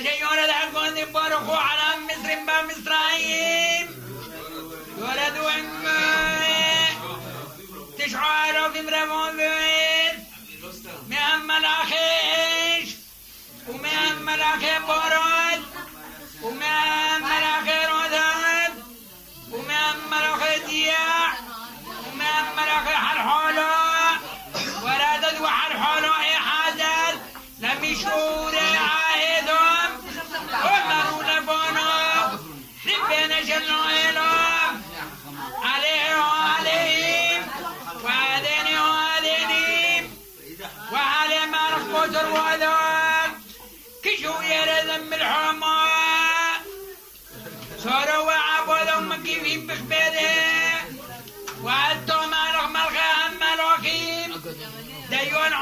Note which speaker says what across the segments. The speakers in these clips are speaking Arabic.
Speaker 1: ذي بارخو على مصر بمصرايم ولدوا عمي تشعروا في مرمون بيت مهم الأخيش. ومهم الأخي بارد ومهم جل وعلا عليه وعليهم وعليني وعليني وعلي ما رفض الوذن كشو يرزم الحمى صاروا وعبودوا مكيفين بخبره وعدتوا ما رغم الغام ملوكيم ديون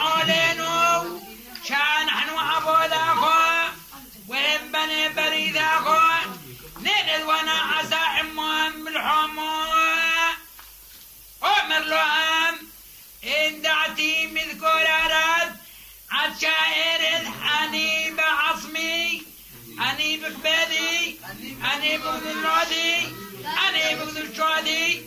Speaker 1: Macbetty, unable to Roddy, unable to Troddy,